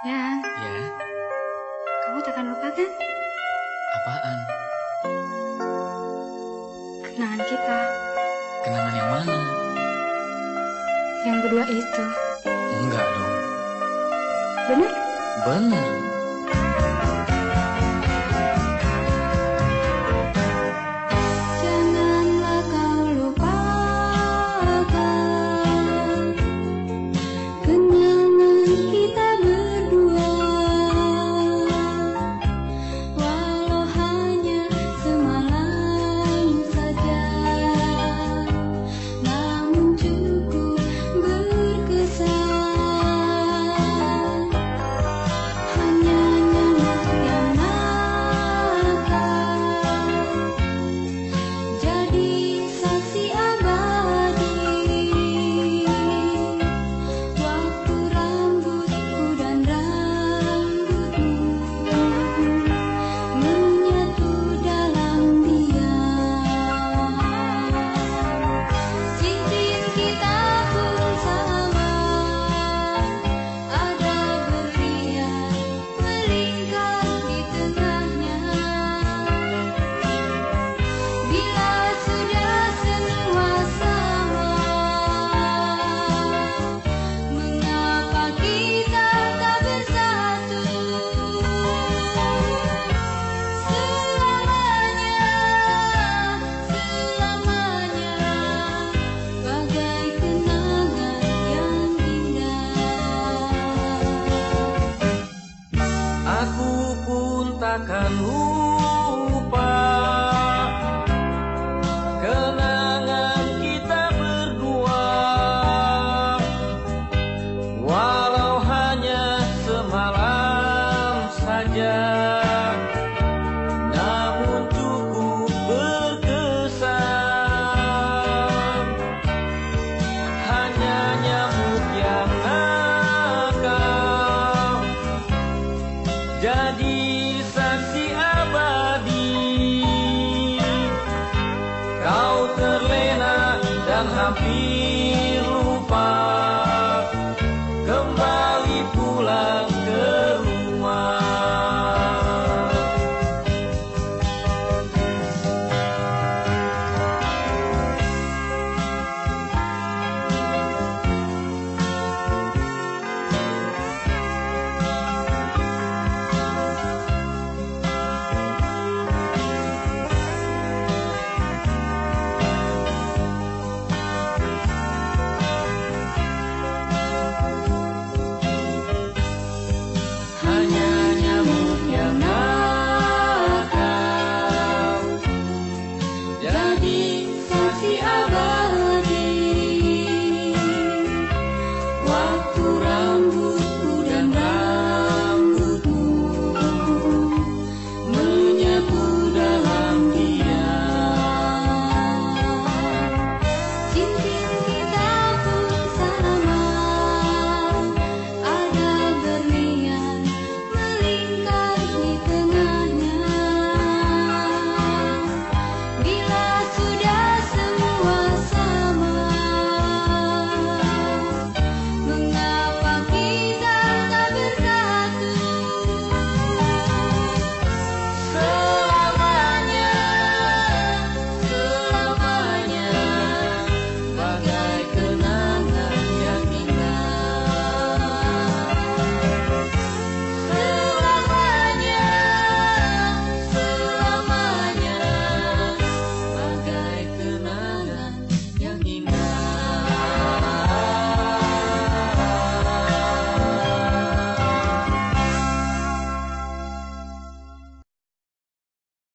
Ya. Ya. Kamu takkan lupa kan? Apaan? Kenangan kita. Kenangan yang mana? Yang kedua itu. Enggak dong. Benar? Benar. takkan lupa kenangan kita berdua walau hanya semalam saja. Be.